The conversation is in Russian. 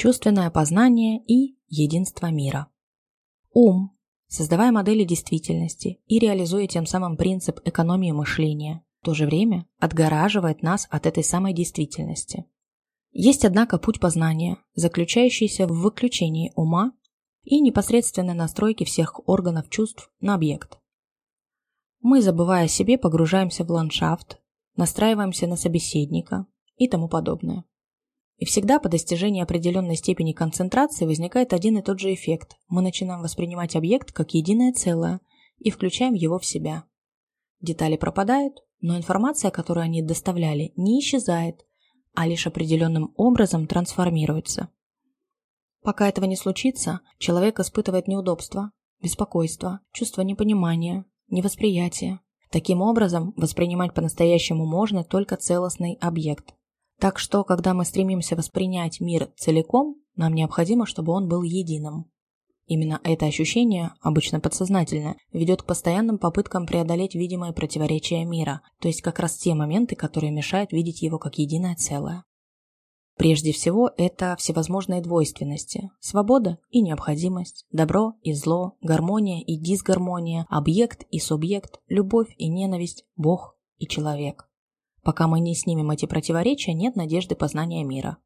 чувственное познание и единство мира. Ум, создавая модели действительности и реализуя тем самым принцип экономии мышления, в то же время отгораживает нас от этой самой действительности. Есть, однако, путь познания, заключающийся в выключении ума и непосредственной настройке всех органов чувств на объект. Мы, забывая о себе, погружаемся в ландшафт, настраиваемся на собеседника и тому подобное. И всегда по достижении определенной степени концентрации возникает один и тот же эффект. Мы начинаем воспринимать объект как единое целое и включаем его в себя. Детали пропадают, но информация, которую они доставляли, не исчезает, а лишь определенным образом трансформируется. Пока этого не случится, человек испытывает неудобства, беспокойство, чувство непонимания, невосприятия. Таким образом, воспринимать по-настоящему можно только целостный объект. Так что, когда мы стремимся воспринять мир целиком, нам необходимо, чтобы он был единым. Именно это ощущение, обычно подсознательно, ведет к постоянным попыткам преодолеть видимые противоречия мира, то есть как раз те моменты, которые мешают видеть его как единое целое. Прежде всего, это всевозможные двойственности, свобода и необходимость, добро и зло, гармония и дисгармония, объект и субъект, любовь и ненависть, Бог и человек. Пока мы не снимем эти противоречия, нет надежды познания мира.